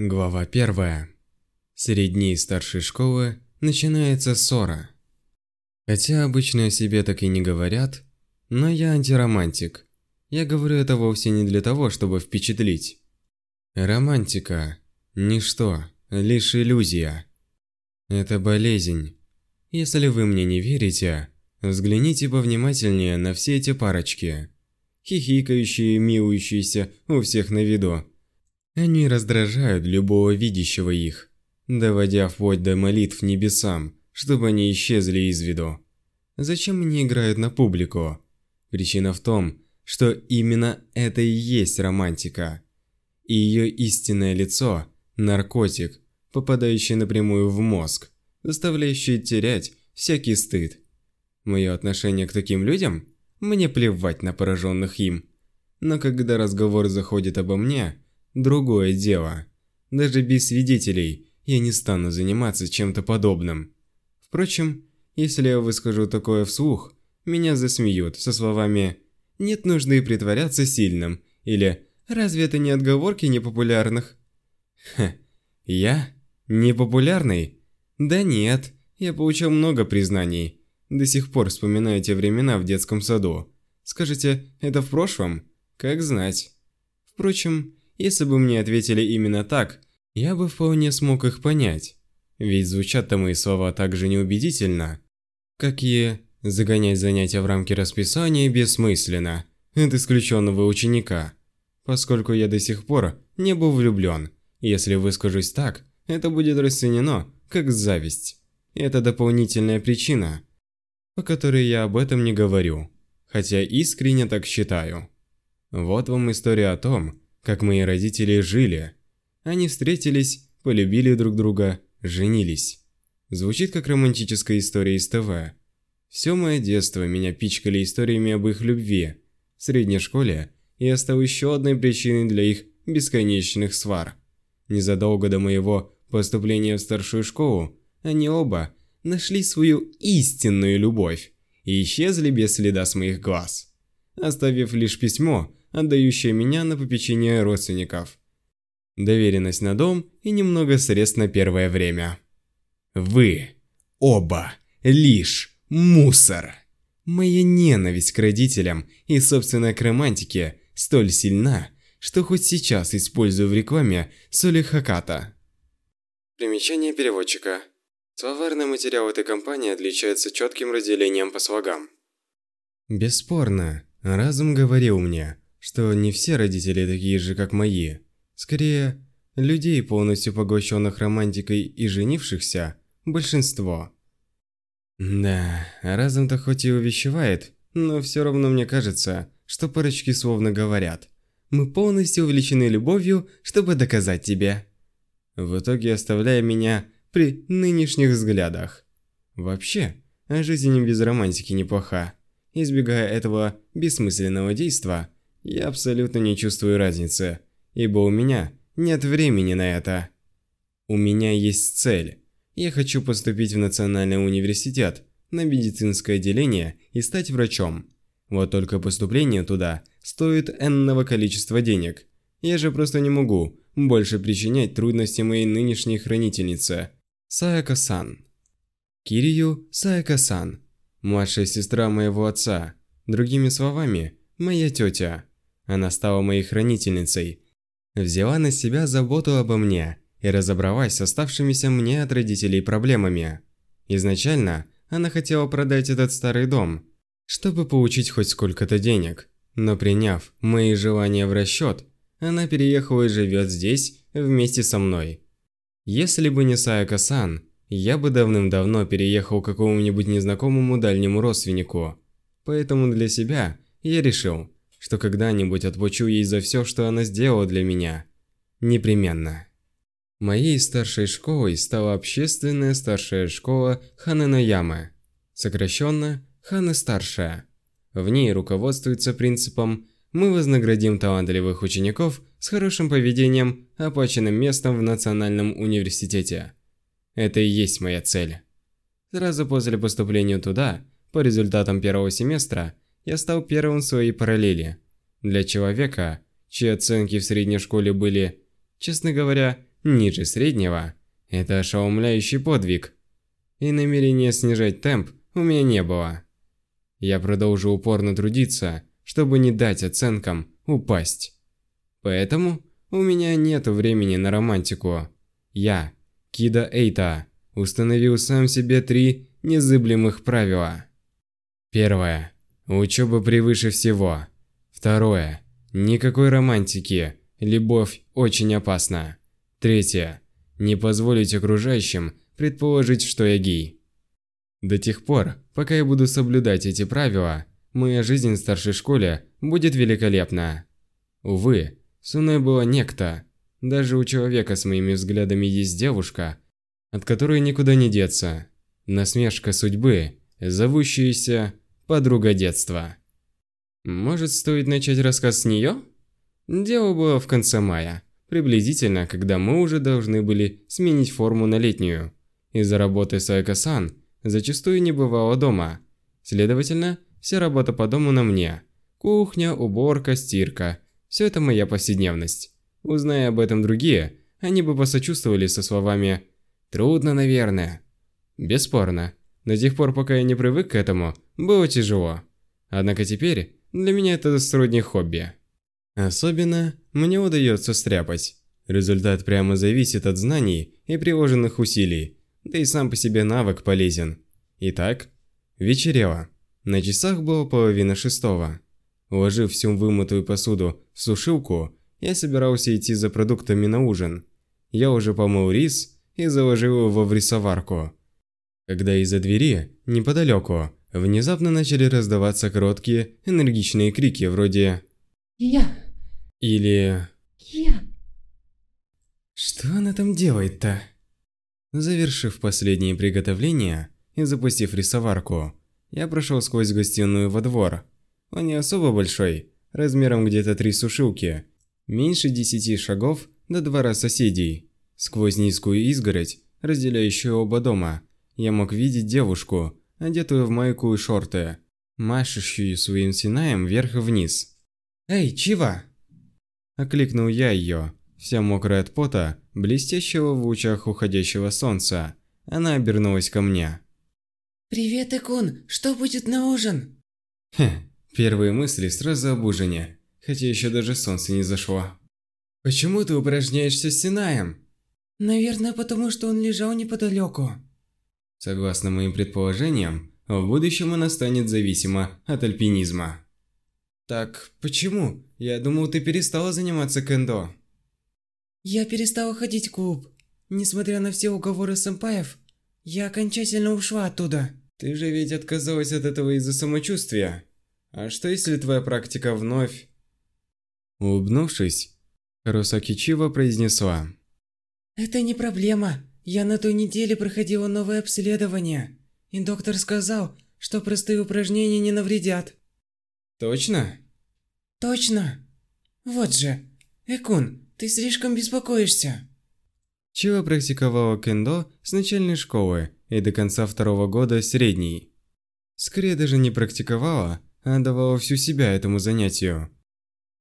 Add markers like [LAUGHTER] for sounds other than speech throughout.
Глава первая. Среди дней старшей школы начинается ссора. Хотя обычно о себе так и не говорят, но я антиромантик. Я говорю это вовсе не для того, чтобы впечатлить. Романтика – ничто, лишь иллюзия. Это болезнь. Если вы мне не верите, взгляните повнимательнее на все эти парочки. Хихикающие, милующиеся, у всех на виду – они раздражают любого видящего их, доводя вплоть до молитв небесам, чтобы они исчезли из виду. Зачем они играют на публику? Причина в том, что именно это и есть романтика. И ее истинное лицо – наркотик, попадающий напрямую в мозг, заставляющий терять всякий стыд. Мое отношение к таким людям? Мне плевать на пораженных им. Но когда разговор заходит обо мне – Другое дело. Даже без свидетелей я не стану заниматься чем-то подобным. Впрочем, если я выскажу такое вслух, меня засмеют со словами «нет нужды притворяться сильным» или «разве это не отговорки непопулярных?» Ха, я? Непопулярный? Да нет, я получил много признаний. До сих пор вспоминаю те времена в детском саду. Скажете, это в прошлом? Как знать. Впрочем, если бы мне ответили именно так, я бы вполне смог их понять. Ведь звучат-то мои слова так же неубедительно, как и загонять занятия в рамки расписания бессмысленно от исключенного ученика. Поскольку я до сих пор не был влюблен, если выскажусь так, это будет расценено как зависть. Это дополнительная причина, по которой я об этом не говорю, хотя искренне так считаю. Вот вам история о том, как мои родители жили. Они встретились, полюбили друг друга, женились. Звучит как романтическая история из ТВ. Все мое детство меня пичкали историями об их любви. В средней школе я стал еще одной причиной для их бесконечных свар. Незадолго до моего поступления в старшую школу, они оба нашли свою истинную любовь и исчезли без следа с моих глаз, оставив лишь письмо, отдающая меня на попечение родственников. Доверенность на дом и немного средств на первое время. Вы оба лишь мусор. Моя ненависть к родителям и собственной к романтике столь сильна, что хоть сейчас использую в рекламе соли Хаката. Примечание переводчика. Словарный материал этой компании отличается четким разделением по слогам. Бесспорно, разум говорил мне, что не все родители такие же, как мои. Скорее, людей, полностью поглощенных романтикой и женившихся, большинство. Да, разум-то хоть и увещевает, но все равно мне кажется, что парочки словно говорят «Мы полностью увлечены любовью, чтобы доказать тебе». В итоге оставляя меня при нынешних взглядах. Вообще, жизнь без романтики неплоха. Избегая этого бессмысленного действа, я абсолютно не чувствую разницы, ибо у меня нет времени на это. У меня есть цель. Я хочу поступить в Национальный университет, на медицинское отделение и стать врачом. Вот только поступление туда стоит энного количества денег. Я же просто не могу больше причинять трудности моей нынешней хранительнице, Саяка-сан. Кирию Саяка-сан, младшая сестра моего отца, другими словами, моя тетя. Она стала моей хранительницей, взяла на себя заботу обо мне и разобралась с оставшимися мне от родителей проблемами. Изначально она хотела продать этот старый дом, чтобы получить хоть сколько-то денег, но приняв мои желания в расчет, она переехала и живет здесь вместе со мной. Если бы не Саяка-сан, я бы давным-давно переехал к какому-нибудь незнакомому дальнему родственнику. Поэтому для себя я решил, что когда-нибудь отплачу ей за все, что она сделала для меня. Непременно. Моей старшей школой стала общественная старшая школа Ханэнаяма, сокращенно Ханы-старшая. В ней руководствуется принципом «мы вознаградим талантливых учеников с хорошим поведением, оплаченным местом в Национальном университете». Это и есть моя цель. Сразу после поступления туда, по результатам первого семестра, я стал первым в своей параллели. Для человека, чьи оценки в средней школе были, честно говоря, ниже среднего – это ошеломляющий подвиг. И намерения снижать темп у меня не было. Я продолжу упорно трудиться, чтобы не дать оценкам упасть. Поэтому у меня нет времени на романтику. Я, Кида Эйта, установил сам себе три незыблемых правила. Первое. Учеба превыше всего. Второе. Никакой романтики. Любовь очень опасна. Третье. Не позволить окружающим предположить, что я гей. До тех пор, пока я буду соблюдать эти правила, моя жизнь в старшей школе будет великолепна. Увы, со мной была некто. Даже у человека с моими взглядами есть девушка, от которой никуда не деться. Насмешка судьбы, зовущаяся подруга детства. Может, стоит начать рассказ с нее? Дело было в конце мая, приблизительно, когда мы уже должны были сменить форму на летнюю. Из-за работы Сайка-сан зачастую не бывало дома. Следовательно, вся работа по дому на мне. Кухня, уборка, стирка – все это моя повседневность. Узная об этом другие, они бы посочувствовали со словами «трудно, наверное». Бесспорно. До тех пор, пока я не привык к этому, было тяжело. Однако теперь для меня это сродни хобби. Особенно мне удается стряпать. Результат прямо зависит от знаний и приложенных усилий, да и сам по себе навык полезен. Итак, вечерело. На часах было половина шестого. Уложив всю вымытую посуду в сушилку, я собирался идти за продуктами на ужин. Я уже помыл рис и заложил его в рисоварку. Когда из-за двери, неподалеку, внезапно начали раздаваться короткие, энергичные крики вроде Я. или Я. Что она там делает-то? Завершив последние приготовления и запустив рисоварку, я прошел сквозь гостиную во двор. Он не особо большой, размером где-то три сушилки, меньше десяти шагов до двора соседей. Сквозь низкую изгородь, разделяющую оба дома, я мог видеть девушку, одетую в майку и шорты, машущую своим синаем вверх и вниз. «Эй, Чива!» Окликнул я ее, вся мокрая от пота, блестящего в лучах уходящего солнца. Она обернулась ко мне. Привет, Экун. Что будет на ужин? Хе, первые мысли сразу об ужине, хотя еще даже солнце не зашло. «Почему ты упражняешься с Синаем?» Наверное, потому что он лежал неподалеку. Согласно моим предположениям, в будущем она станет зависима от альпинизма. Так почему? Я думал, ты перестала заниматься кендо. Я перестала ходить в клуб. Несмотря на все уговоры сэмпаев, я окончательно ушла оттуда. Ты же ведь отказалась от этого из-за самочувствия. А что если твоя практика вновь... Улыбнувшись, Русаки Чива произнесла. Это не проблема. Я на той неделе проходила новое обследование, и доктор сказал, что простые упражнения не навредят. Точно? Точно. Вот же. Экун, ты слишком беспокоишься. Чива практиковала кендо с начальной школы и до конца второго года средней. Скорее даже не практиковала, а отдавала всю себя этому занятию.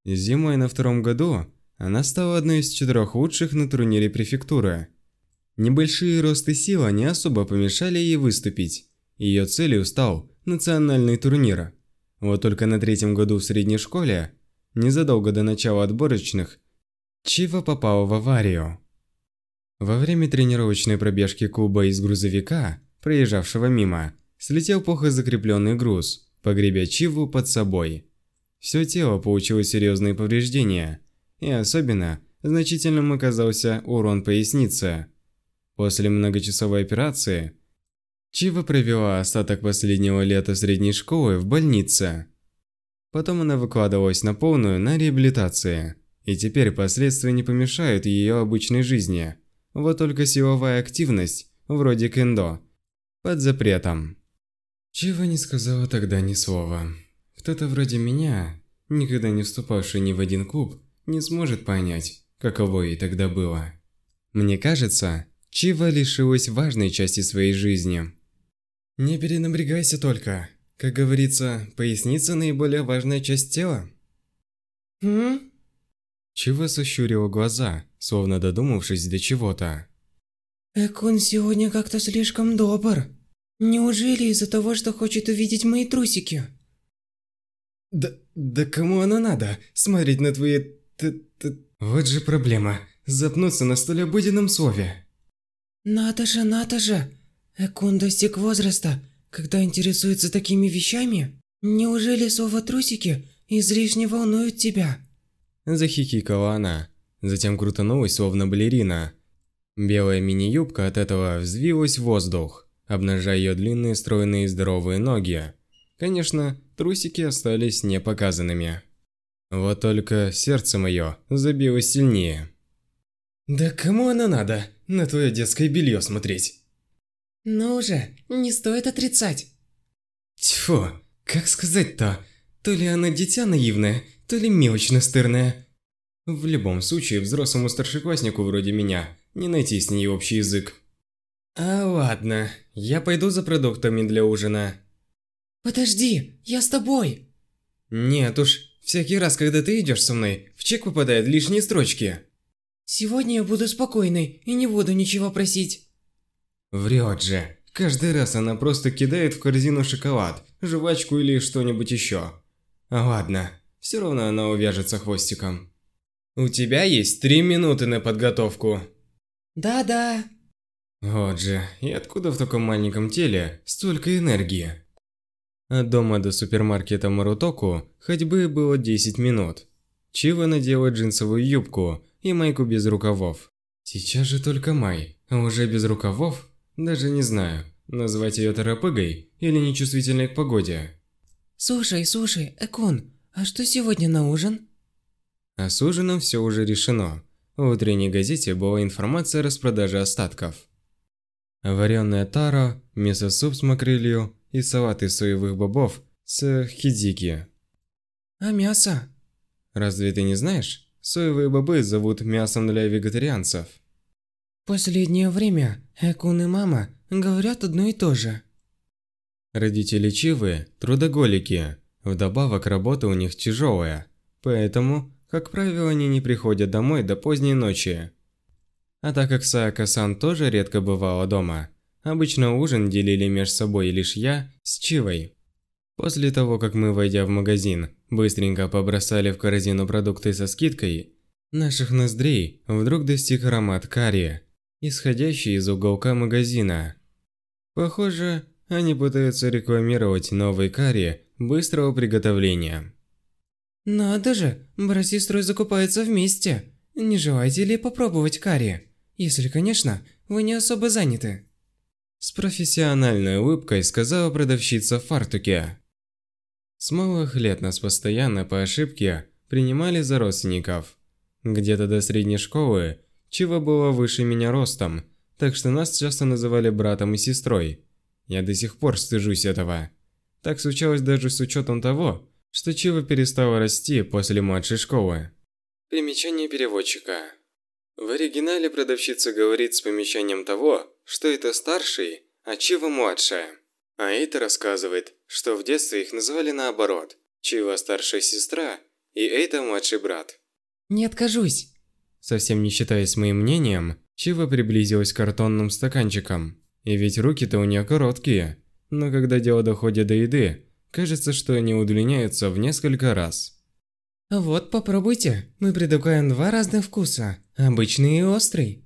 Зимой на втором году она стала одной из четырех лучших на турнире префектуры. Небольшие росты сила не особо помешали ей выступить. Ее целью стал национальный турнир. Вот только на третьем году в средней школе, незадолго до начала отборочных, Чива попала в аварию. Во время тренировочной пробежки клуба из грузовика, проезжавшего мимо, слетел плохо закрепленный груз, погребя Чиву под собой. Все тело получило серьезные повреждения, и особенно значительным оказался урон поясницы – После многочасовой операции Чива провела остаток последнего лета средней школы в больнице. Потом она выкладывалась на полную на реабилитации, и теперь последствия не помешают ее обычной жизни. Вот только силовая активность, вроде кендо, под запретом. Чива не сказала тогда ни слова. Кто-то вроде меня, никогда не вступавший ни в один клуб, не сможет понять, каково ей тогда было. Мне кажется, Чива лишилась важной части своей жизни. Не перенапрягайся только. Как говорится, поясница наиболее важная часть тела. Хм? Чива сощурила глаза, словно додумавшись до чего-то. Экун сегодня как-то слишком добр. Неужели из-за того, что хочет увидеть мои трусики? Да, да кому оно надо? Смотреть на твои... Т -т вот же проблема. Запнуться на столь обыденном слове. Надо же, надо же. Экун достиг возраста, когда интересуется такими вещами. Неужели слово «трусики» излишне волнует тебя? Захихикала она. Затем крутанулась, словно балерина. Белая мини-юбка от этого взвилась в воздух, обнажая ее длинные, стройные и здоровые ноги. Конечно, трусики остались непоказанными. Вот только сердце мое забилось сильнее. Да кому оно надо? На твое детское белье смотреть. Ну же, не стоит отрицать. Тьфу, как сказать-то? То ли она дитя наивное, то ли мелочь настырная. В любом случае, взрослому старшекласснику вроде меня не найти с ней общий язык. А ладно, я пойду за продуктами для ужина. Подожди, я с тобой. Нет уж, всякий раз, когда ты идешь со мной, в чек попадают лишние строчки. Сегодня я буду спокойной и не буду ничего просить. Врет же. Каждый раз она просто кидает в корзину шоколад, жвачку или что-нибудь еще. Ладно, все равно она увяжется хвостиком. У тебя есть три минуты на подготовку. Да-да. Вот же, и откуда в таком маленьком теле столько энергии? От дома до супермаркета Марутоку ходьбы было 10 минут. Чива надела джинсовую юбку и майку без рукавов. Сейчас же только май, а уже без рукавов? Даже не знаю, назвать ее торопыгой или нечувствительной к погоде. Слушай, слушай, Экун, а что сегодня на ужин? А с ужином все уже решено. В утренней газете была информация о распродаже остатков. Вареное таро, мясо-суп с макрелью и салат из соевых бобов с хидзики. А мясо? Разве ты не знаешь? Соевые бобы зовут мясом для вегетарианцев. Последнее время Экун и мама говорят одно и то же. Родители Чивы – трудоголики, вдобавок работа у них тяжелая, поэтому, как правило, они не приходят домой до поздней ночи. А так как Саака-сан тоже редко бывала дома, обычно ужин делили между собой лишь я с Чивой. После того, как мы, войдя в магазин, быстренько побросали в корзину продукты со скидкой, наших ноздрей вдруг достиг аромат карри, исходящий из уголка магазина. Похоже, они пытаются рекламировать новый карри быстрого приготовления. Надо же, брат с сестрой закупаются вместе. Не желаете ли попробовать карри? Если, конечно, вы не особо заняты. С профессиональной улыбкой сказала продавщица в фартуке. С малых лет нас постоянно по ошибке принимали за родственников. Где-то до средней школы Чива была выше меня ростом, так что нас часто называли братом и сестрой. Я до сих пор стыжусь этого. Так случалось даже с учетом того, что Чива перестала расти после младшей школы. Примечание переводчика. В оригинале продавщица говорит с помещением того, что это старший, а Чива младшая. А это рассказывает, что в детстве их называли наоборот. Чива старшая сестра и Эйта младший брат. Не откажусь. Совсем не считаясь моим мнением, Чива приблизилась к картонным стаканчикам. И ведь руки-то у нее короткие, но когда дело доходит до еды, кажется, что они удлиняются в несколько раз. Вот, попробуйте. Мы предлагаем два разных вкуса, обычный и острый.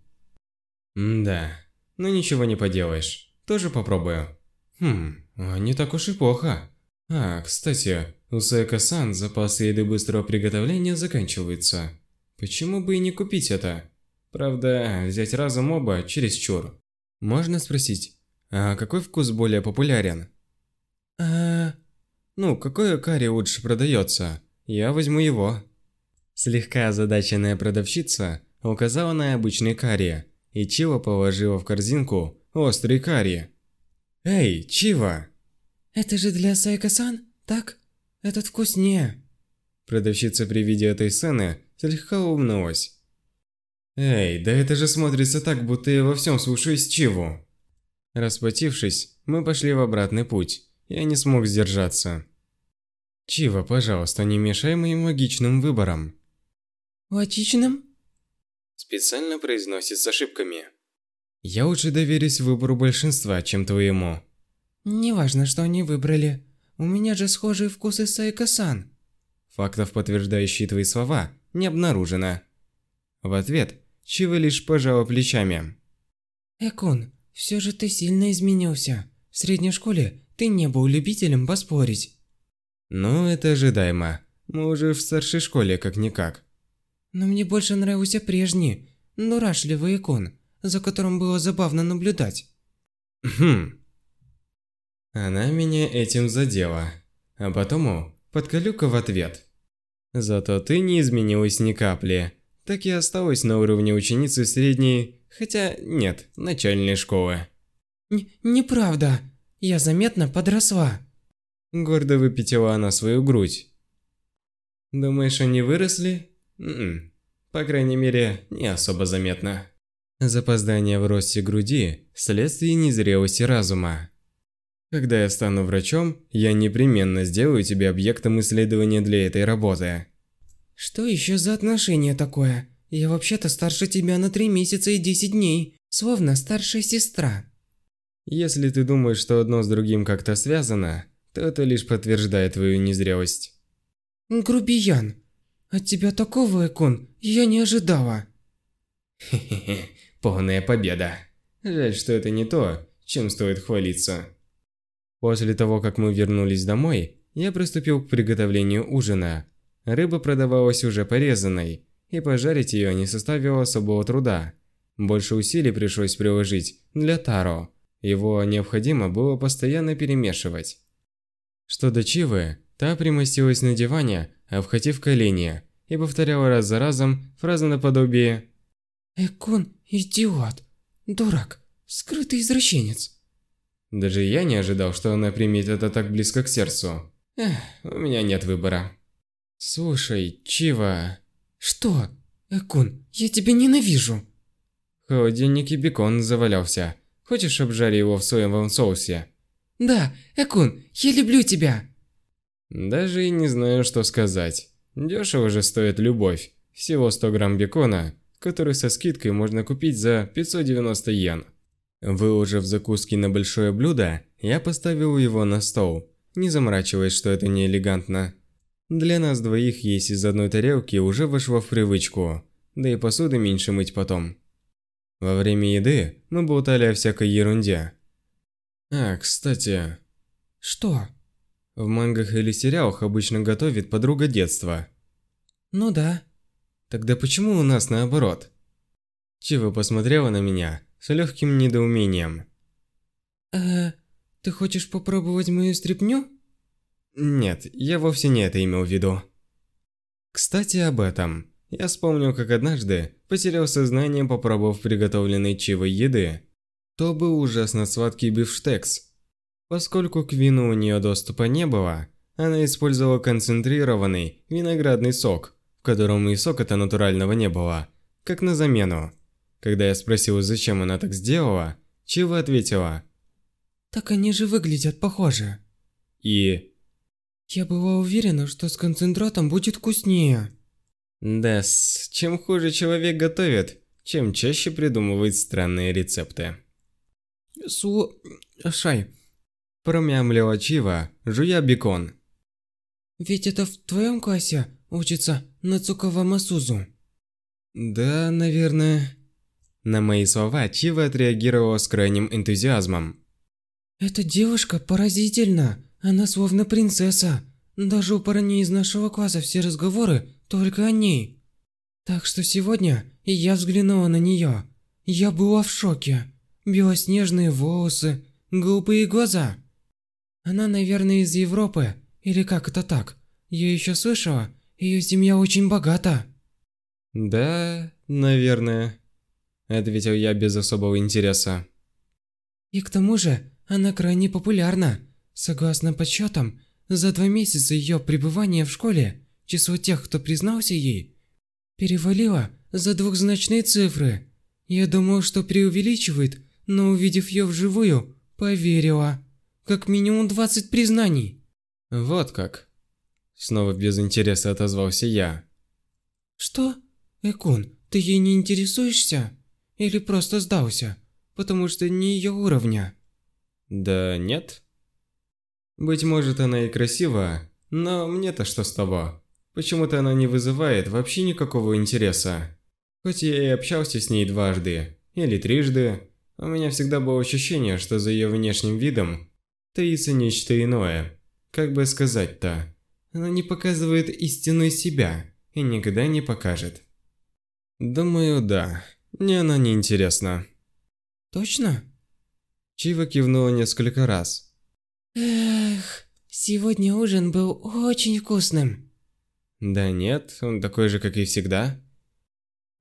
М да, но ничего не поделаешь. Тоже попробую. Хм, а не так уж и плохо. А, кстати, у Сайка-сан запасы еды быстрого приготовления заканчиваются. Почему бы и не купить это? Правда, взять разом оба чересчур. Можно спросить, а какой вкус более популярен? А... Ну, какое карри лучше продается? Я возьму его. Слегка озадаченная продавщица указала на обычный карри, и Чива положила в корзинку острый карри. Эй, Чива! Это же для Сайка-сан, так? Этот вкуснее. Продавщица при виде этой сцены слегка улыбнулась. Эй, да это же смотрится так, будто я во всем слушаюсь Чиву. Расплатившись, мы пошли в обратный путь. Я не смог сдержаться. Чива, пожалуйста, не мешай моим логичным выборам. Логичным? Специально произносит с ошибками. Я лучше доверюсь выбору большинства, чем твоему. Неважно, что они выбрали. У меня же схожие вкусы с Айка-сан. Фактов, подтверждающих твои слова, не обнаружено. В ответ Чива лишь пожала плечами. Экун, все же ты сильно изменился. В средней школе ты не был любителем поспорить. Ну, это ожидаемо. Мы уже в старшей школе, как-никак. Но мне больше нравился прежний, дурашливый икон, за которым было забавно наблюдать. Хм. Она меня этим задела. А потому подколюка в ответ. Зато ты не изменилась ни капли. Так и осталась на уровне ученицы средней, хотя нет, начальной школы. Н неправда. Я заметно подросла. Гордо выпятила она свою грудь. Думаешь, они выросли? М м-м. По крайней мере, не особо заметно. Запоздание в росте груди – следствие незрелости разума. Когда я стану врачом, я непременно сделаю тебя объектом исследования для этой работы. Что еще за отношение такое? Я вообще-то старше тебя на три месяца и десять дней, словно старшая сестра. Если ты думаешь, что одно с другим как-то связано, то это лишь подтверждает твою незрелость. Грубиян. От тебя такого, Экон, я не ожидала. Хе-хе-хе, [LAUGHS] полная победа. Жаль, что это не то, чем стоит хвалиться. После того, как мы вернулись домой, я приступил к приготовлению ужина. Рыба продавалась уже порезанной, и пожарить ее не составило особого труда. Больше усилий пришлось приложить для Таро. Его необходимо было постоянно перемешивать. Что до Чивы, Та примостилась на диване, обхватив колени, и повторяла раз за разом фразы наподобие «Экон – идиот, дурак, скрытый извращенец». Даже я не ожидал, что она примет это так близко к сердцу. Эх, у меня нет выбора. Слушай, Чива... Что? Экон, я тебя ненавижу. В холодильнике бекон завалялся. Хочешь обжарить его в соевом соусе? Да, Экун, я люблю тебя. Даже и не знаю, что сказать. Дешево же стоит любовь. Всего 100 грамм бекона, который со скидкой можно купить за 590 йен. Выложив закуски на большое блюдо, я поставил его на стол, не заморачиваясь, что это не элегантно. Для нас двоих есть из одной тарелки уже вошло в привычку, да и посуды меньше мыть потом. Во время еды мы болтали о всякой ерунде. А, кстати... Что? В мангах или сериалах обычно готовит подруга детства. Ну да. Тогда почему у нас наоборот? Чива посмотрела на меня с легким недоумением. Э, ты хочешь попробовать мою стряпню? Нет, я вовсе не это имел в виду. Кстати, об этом. Я вспомнил, как однажды потерял сознание, попробовав приготовленной Чивой еды. То был ужасно сладкий бифштекс, Поскольку к вину у нее доступа не было, она использовала концентрированный виноградный сок, в котором и сока-то натурального не было, как на замену. Когда я спросил, зачем она так сделала, Чива ответила. «Так они же выглядят похоже». И... Я была уверена, что с концентратом будет вкуснее. Да, чем хуже человек готовит, чем чаще придумывает странные рецепты. Слушай, Промямлила Чива, жуя бекон. «Ведь это в твоем классе учится Нацукава Масузу?» «Да, наверное...» На мои слова Чива отреагировала с крайним энтузиазмом. «Эта девушка поразительна. Она словно принцесса. Даже у парней из нашего класса все разговоры только о ней. Так что сегодня я взглянула на нее. Я была в шоке. Белоснежные волосы, голубые глаза. Она, наверное, из Европы, или как это так? Я еще слышала, ее семья очень богата. Да, наверное, ответил я без особого интереса. И к тому же, она крайне популярна. Согласно подсчетам, за два месяца ее пребывания в школе, число тех, кто признался ей, перевалило за двухзначные цифры. Я думал, что преувеличивает, но увидев ее вживую, поверила. Как минимум 20 признаний. Вот как. Снова без интереса отозвался я. Что? Экон, Ты ей не интересуешься? Или просто сдался, потому что не ее уровня? Да нет. Быть может, она и красива, но мне-то что с того? Почему-то она не вызывает вообще никакого интереса. Хоть я и общался с ней дважды, или трижды, у меня всегда было ощущение, что за ее внешним видом таится нечто иное. Как бы сказать-то? Она не показывает истинную себя и никогда не покажет. Думаю, да. Мне она не интересна. Точно? Чива кивнула несколько раз. Эх, сегодня ужин был очень вкусным. Да нет, он такой же, как и всегда.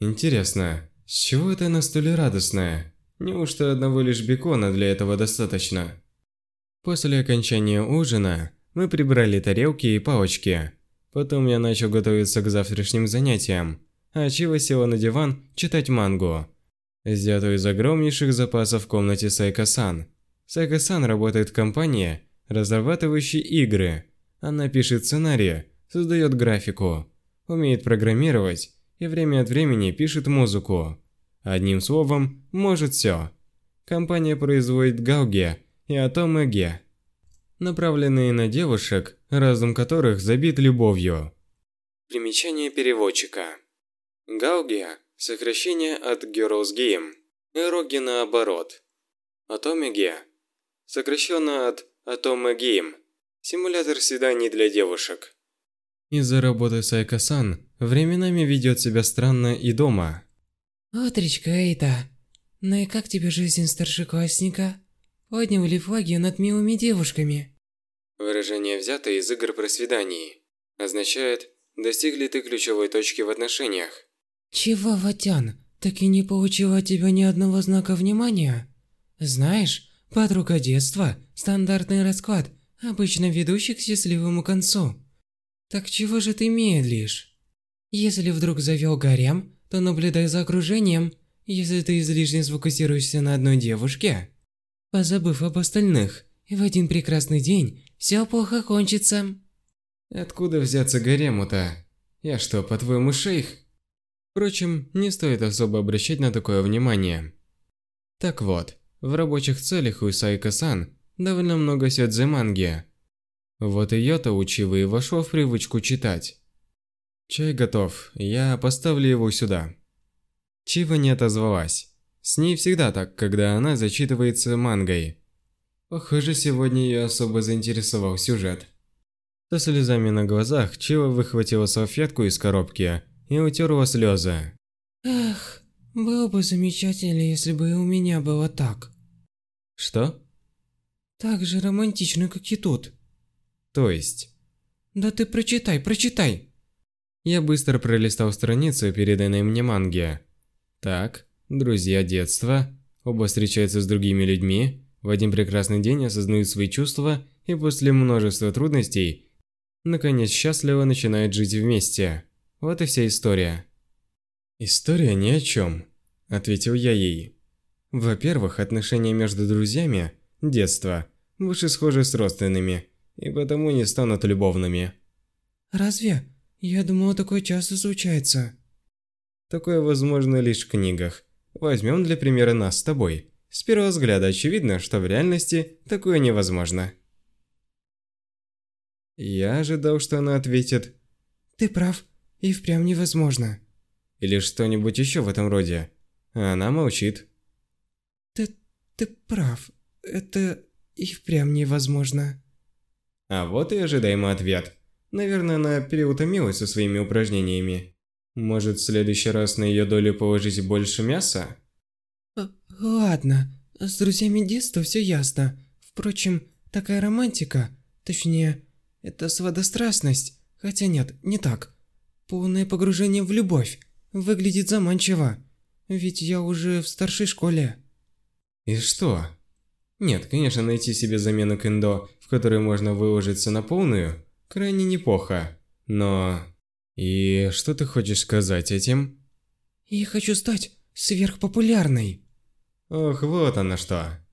Интересно, с чего это она столь радостная? Неужто одного лишь бекона для этого достаточно? После окончания ужина мы прибрали тарелки и палочки. Потом я начал готовиться к завтрашним занятиям, а Чива села на диван читать мангу. Взятую из огромнейших запасов в комнате Сайка-сан. Сайка-сан работает в компании, разрабатывающей игры. Она пишет сценарии, создает графику, умеет программировать и время от времени пишет музыку. Одним словом, может все. Компания производит гауги и атомы Г, направленные на девушек, разум которых забит любовью. Примечание переводчика. Гауги – сокращение от Girls Game, эроги наоборот. Атомеги – сокращенно от Атоме Game, симулятор свиданий для девушек. Из-за работы Сайка-сан временами ведет себя странно и дома. Отречка Эйта, ну и как тебе жизнь старшеклассника? Подняли флаги над милыми девушками. Выражение взято из игр про свиданий. Означает, достигли ты ключевой точки в отношениях. Чего, Ватян, так и не получила от тебя ни одного знака внимания? Знаешь, подруга детства – стандартный расклад, обычно ведущий к счастливому концу. Так чего же ты медлишь? Если вдруг завел гарем, то наблюдай за окружением. Если ты излишне сфокусируешься на одной девушке, позабыв об остальных, в один прекрасный день все плохо кончится. Откуда взяться гарему-то? Я что, по-твоему шейх? Впрочем, не стоит особо обращать на такое внимание. Так вот, в рабочих целях у Сайка-сан довольно много сёдзе манги, вот и я-то учил и вошел в привычку читать. Чай готов, я поставлю его сюда. Чива не отозвалась. С ней всегда так, когда она зачитывается мангой. Похоже, сегодня ее особо заинтересовал сюжет. Со слезами на глазах Чива выхватила салфетку из коробки и утерла слезы. Эх, было бы замечательно, если бы и у меня было так. Что? Так же романтично, как и тут. То есть? Да ты прочитай, прочитай. Я быстро пролистал страницу переданной мне манги. Так, друзья детства, оба встречаются с другими людьми, в один прекрасный день осознают свои чувства и после множества трудностей наконец счастливо начинают жить вместе. Вот и вся история. История ни о чем, ответил я ей. Во-первых, отношения между друзьями детства больше схожи с родственными и потому не станут любовными. Разве? Я думала, такое часто случается. Такое возможно лишь в книгах. Возьмем для примера нас с тобой. С первого взгляда очевидно, что в реальности такое невозможно. Я ожидал, что она ответит «Ты прав, и впрямь невозможно». Или что-нибудь еще в этом роде. А она молчит. «Ты... ты прав, это и впрямь невозможно». А вот и ожидаемый ответ. Наверное, она переутомилась со своими упражнениями. Может, в следующий раз на ее долю положить больше мяса? Ладно, с друзьями детства все ясно. Впрочем, такая романтика, точнее, это сводострастность, хотя нет, не так. Полное погружение в любовь, выглядит заманчиво. Ведь я уже в старшей школе. И что? Нет, конечно, найти себе замену кендо которой можно выложиться на полную, крайне неплохо. Но... И что ты хочешь сказать этим? Я хочу стать сверхпопулярной. Ох, вот оно что.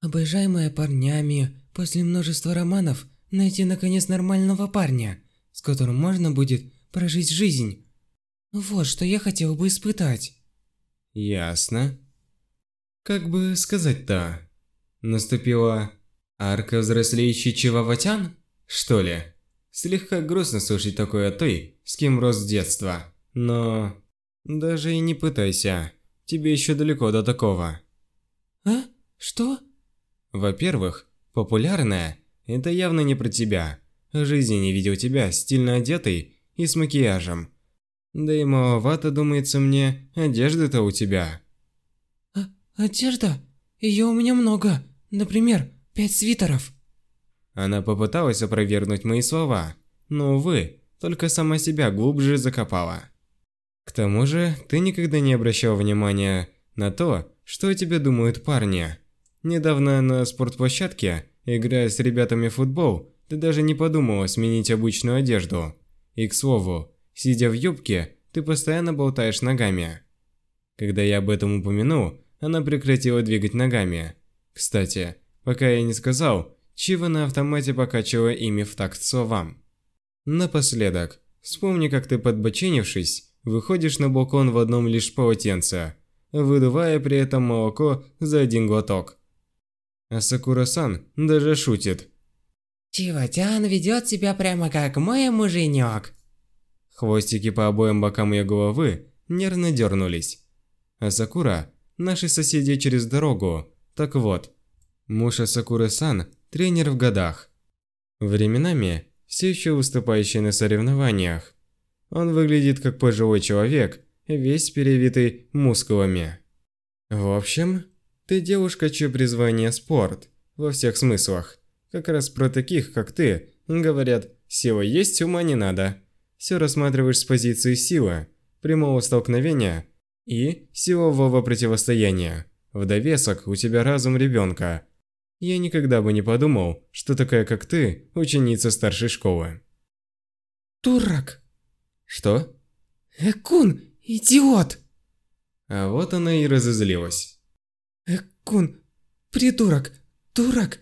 Обожаемая парнями, после множества романов, найти наконец нормального парня, с которым можно будет прожить жизнь. Вот что я хотел бы испытать. Ясно. Как бы сказать-то? Наступила арка взрослеющий Чиваватян? Что ли? Слегка грустно слушать такое от той, с кем рос с детства. Но... Даже и не пытайся. Тебе еще далеко до такого. А? Что? Во-первых, популярная – это явно не про тебя. Жизни не видел тебя стильно одетой и с макияжем. Да и маловато, думается мне, одежды-то у тебя. А, одежда? Ее у меня много. Например, пять свитеров. Она попыталась опровергнуть мои слова, но, увы, только сама себя глубже закопала. К тому же, ты никогда не обращал внимания на то, что о тебе думают парни. Недавно на спортплощадке, играя с ребятами в футбол, ты даже не подумала сменить обычную одежду. И, к слову, сидя в юбке, ты постоянно болтаешь ногами. Когда я об этом упомянул, она прекратила двигать ногами. Кстати, пока я не сказал, Чива на автомате покачивала ими в такт словам. Напоследок, вспомни, как ты подбоченившись, выходишь на балкон в одном лишь полотенце, выдувая при этом молоко за один глоток. А Сакура-сан даже шутит. Чиватян ведет себя прямо как мой муженек. Хвостики по обоим бокам ее головы нервно дернулись. А Сакура – наши соседи через дорогу. Так вот, муж Асакуры-сан – тренер в годах. Временами все еще выступающий на соревнованиях. Он выглядит как пожилой человек, весь перевитый мускулами. В общем, ты девушка, чье призвание спорт, во всех смыслах. Как раз про таких, как ты, говорят, сила есть, ума не надо. Все рассматриваешь с позиции силы, прямого столкновения и силового противостояния. В довесок у тебя разум ребенка. Я никогда бы не подумал, что такая, как ты, ученица старшей школы. Дурак. Что? Экун, идиот. А вот она и разозлилась. Экун, придурок, дурак,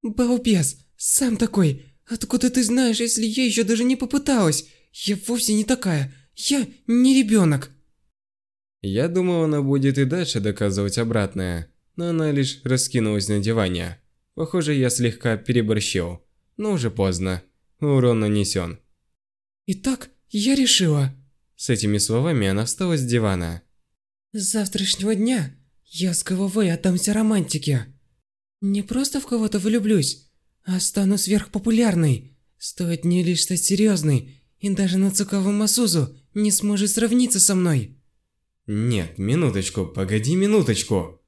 балбес, сам такой. Откуда ты знаешь, если я еще даже не попыталась? Я вовсе не такая. Я не ребенок. Я думал, она будет и дальше доказывать обратное, но она лишь раскинулась на диване. Похоже, я слегка переборщил. Но уже поздно. Урон нанесен. Итак, я решила. С этими словами она встала с дивана. С завтрашнего дня я с головой отдамся романтике. Не просто в кого-то влюблюсь, а стану сверхпопулярной. Стоит мне лишь стать серьезной, и даже Нацукава Масузу не сможет сравниться со мной. Нет, минуточку, погоди минуточку.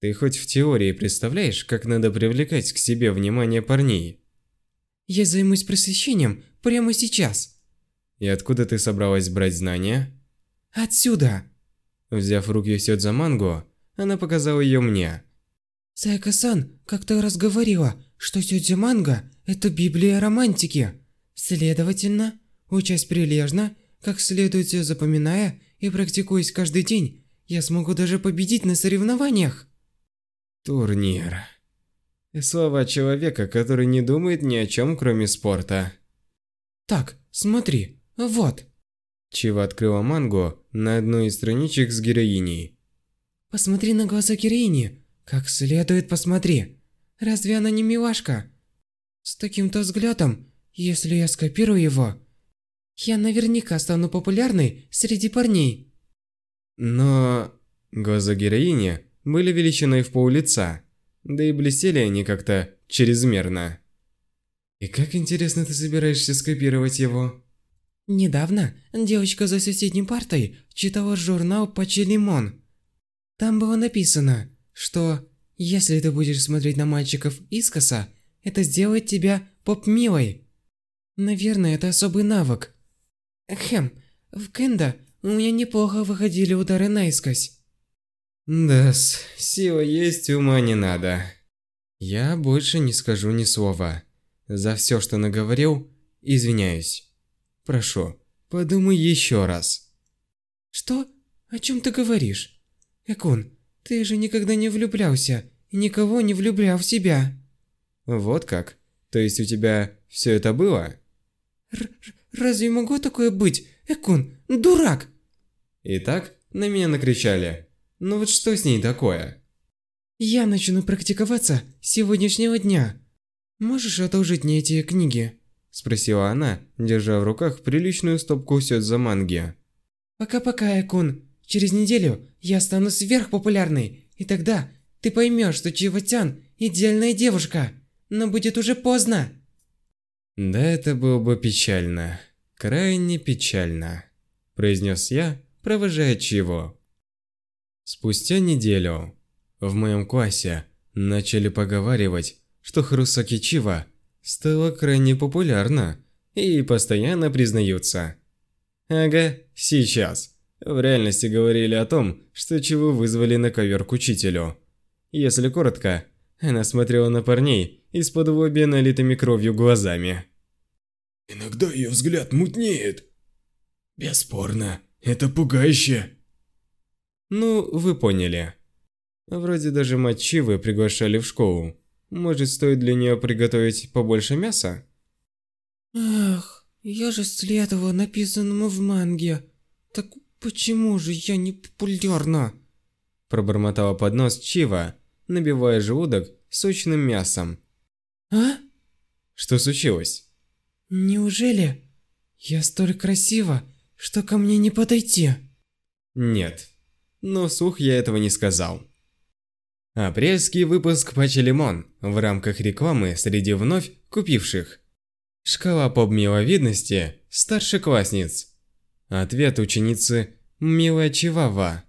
Ты хоть в теории представляешь, как надо привлекать к себе внимание парней? Я займусь просвещением прямо сейчас. И откуда ты собралась брать знания? Отсюда. Взяв в руки Сёдза Мангу, она показала ее мне. Сайка-сан как-то раз говорила, что Сёдзя Манга – это Библия романтики. Следовательно, учась прилежно, как следует все запоминая и практикуясь каждый день, я смогу даже победить на соревнованиях. Турнир. Слова человека, который не думает ни о чем, кроме спорта. Так, смотри, вот. Чива открыла мангу на одной из страничек с героиней. Посмотри на глаза героини, как следует посмотри. Разве она не милашка? С таким-то взглядом, если я скопирую его, я наверняка стану популярной среди парней. Но глаза героини были величиной в пол лица, да и блестели они как-то чрезмерно. И как интересно ты собираешься скопировать его? Недавно девочка за соседней партой читала журнал «Пачи Лимон». Там было написано, что если ты будешь смотреть на мальчиков искоса, это сделает тебя поп-милой. Наверное, это особый навык. Хм, в кендо у меня неплохо выходили удары наискось. Да-с, сила есть, ума не надо. Я больше не скажу ни слова. За все, что наговорил, извиняюсь. Прошу, подумай еще раз. Что? О чем ты говоришь? Экун, ты же никогда не влюблялся и никого не влюблял в себя. Вот как? То есть у тебя все это было? Р разве могло такое быть? Экун, дурак! Итак, на меня накричали. Ну вот что с ней такое? Я начну практиковаться с сегодняшнего дня. Можешь одолжить мне эти книги? Спросила она, держа в руках приличную стопку сёдза манги. Пока-пока, Экун. Через неделю я стану сверхпопулярной, и тогда ты поймешь, что Чиватян – идеальная девушка. Но будет уже поздно. Да это было бы печально. Крайне печально. Произнес я, провожая Чиво. Спустя неделю в моем классе начали поговаривать, что Хрусаки Чива стала крайне популярна и постоянно признаются. Ага, сейчас. В реальности говорили о том, что Чиву вызвали на ковер к учителю. Если коротко, она смотрела на парней из-под лобья налитыми кровью глазами. Иногда ее взгляд мутнеет. Бесспорно, это пугающе. Ну, вы поняли. Вроде даже мать Чивы приглашали в школу. Может, стоит для нее приготовить побольше мяса? Ах, я же следовала написанному в манге. Так почему же я не популярна? Пробормотала под нос Чива, набивая желудок сочным мясом. А? Что случилось? Неужели я столь красива, что ко мне не подойти? Нет. Но вслух я этого не сказал. Апрельский выпуск Пачи Лимон в рамках рекламы среди вновь купивших. Шкала по миловидности старшеклассниц. Ответ ученицы Мила Чивава.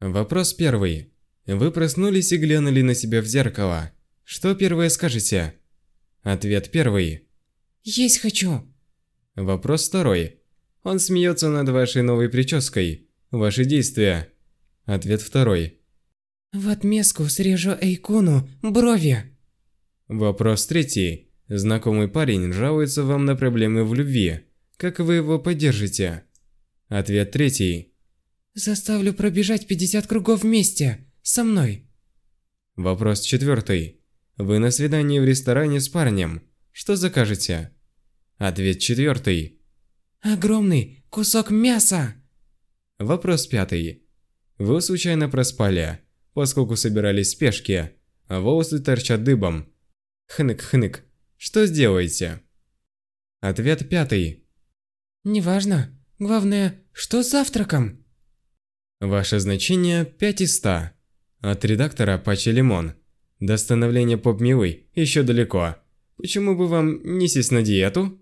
Вопрос первый. Вы проснулись и глянули на себя в зеркало. Что первое скажете? Ответ первый. Есть хочу. Вопрос второй. Он смеется над вашей новой прической. Ваши действия. Ответ второй. В отместку срежу Эйкуну брови. Вопрос третий. Знакомый парень жалуется вам на проблемы в любви. Как вы его поддержите? Ответ третий. Заставлю пробежать 50 кругов вместе. Со мной. Вопрос четвертый. Вы на свидании в ресторане с парнем. Что закажете? Ответ четвертый. Огромный кусок мяса. Вопрос пятый. Вы случайно проспали поскольку собирались в спешке, а волосы торчат дыбом. Хнык-хнык. Что сделаете? Ответ пятый. Неважно. Главное, что с завтраком? Ваше значение 5 из 100. От редактора Пачи Лимон. До становления поп-милы еще далеко. Почему бы вам не сесть на диету?